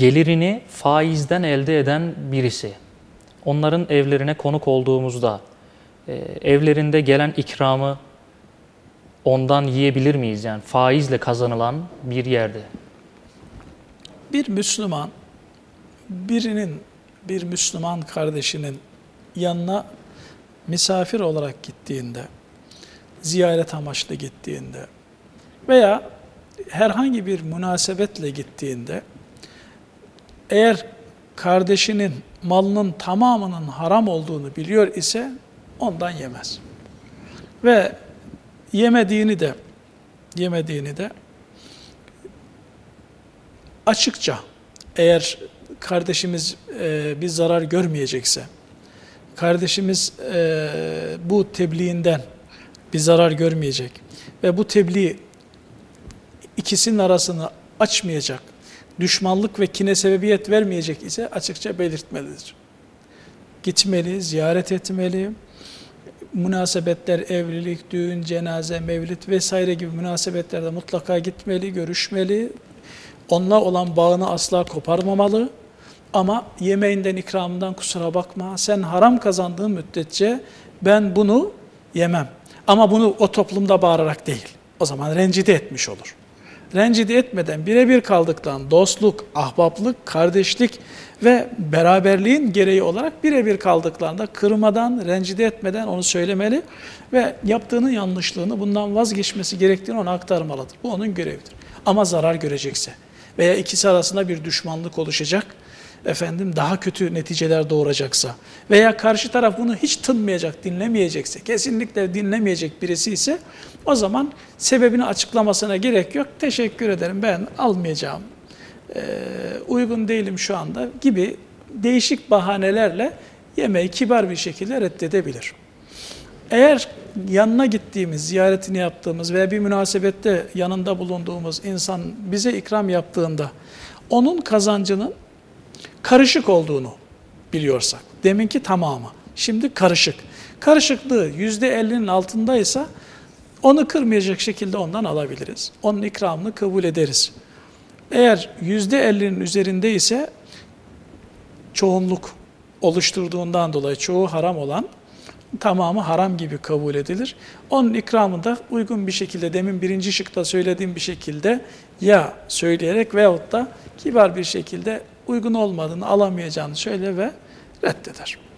gelirini faizden elde eden birisi, onların evlerine konuk olduğumuzda e, evlerinde gelen ikramı ondan yiyebilir miyiz? Yani faizle kazanılan bir yerde. Bir Müslüman birinin bir Müslüman kardeşinin yanına misafir olarak gittiğinde, ziyaret amaçlı gittiğinde veya herhangi bir münasebetle gittiğinde eğer kardeşinin malının tamamının haram olduğunu biliyor ise ondan yemez. Ve yemediğini de yemediğini de açıkça eğer kardeşimiz e, bir zarar görmeyecekse, kardeşimiz e, bu tebliğinden bir zarar görmeyecek ve bu tebliğ ikisinin arasını açmayacak, düşmanlık ve kine sebebiyet vermeyecek ise açıkça belirtmelidir. Gitmeli, ziyaret etmeli, münasebetler, evlilik, düğün, cenaze, mevlid vesaire gibi münasebetlerde mutlaka gitmeli, görüşmeli, onunla olan bağını asla koparmamalı. Ama yemeğinden, ikramından kusura bakma, sen haram kazandığın müddetçe ben bunu yemem. Ama bunu o toplumda bağırarak değil. O zaman rencide etmiş olur. Rencide etmeden birebir kaldıktan dostluk, ahbaplık, kardeşlik ve beraberliğin gereği olarak birebir kaldıklarında kırmadan, rencide etmeden onu söylemeli ve yaptığının yanlışlığını bundan vazgeçmesi gerektiğini ona aktarmalıdır. Bu onun görevidir. Ama zarar görecekse veya ikisi arasında bir düşmanlık oluşacak, efendim daha kötü neticeler doğuracaksa veya karşı taraf bunu hiç tınmayacak, dinlemeyecekse, kesinlikle dinlemeyecek birisi ise o zaman sebebini açıklamasına gerek yok. Teşekkür ederim ben almayacağım, ee, uygun değilim şu anda gibi değişik bahanelerle yemeği kibar bir şekilde reddedebilir. Eğer yanına gittiğimiz, ziyaretini yaptığımız veya bir münasebette yanında bulunduğumuz insan bize ikram yaptığında onun kazancının karışık olduğunu biliyorsak, deminki tamamı, şimdi karışık. Karışıklığı yüzde ellinin altındaysa onu kırmayacak şekilde ondan alabiliriz. Onun ikramını kabul ederiz. Eğer yüzde ellinin üzerinde ise çoğunluk oluşturduğundan dolayı çoğu haram olan tamamı haram gibi kabul edilir. Onun ikramı da uygun bir şekilde demin birinci şıkta söylediğim bir şekilde ya söyleyerek veyahut da kibar bir şekilde uygun olmadığını alamayacağını söyle ve reddeder.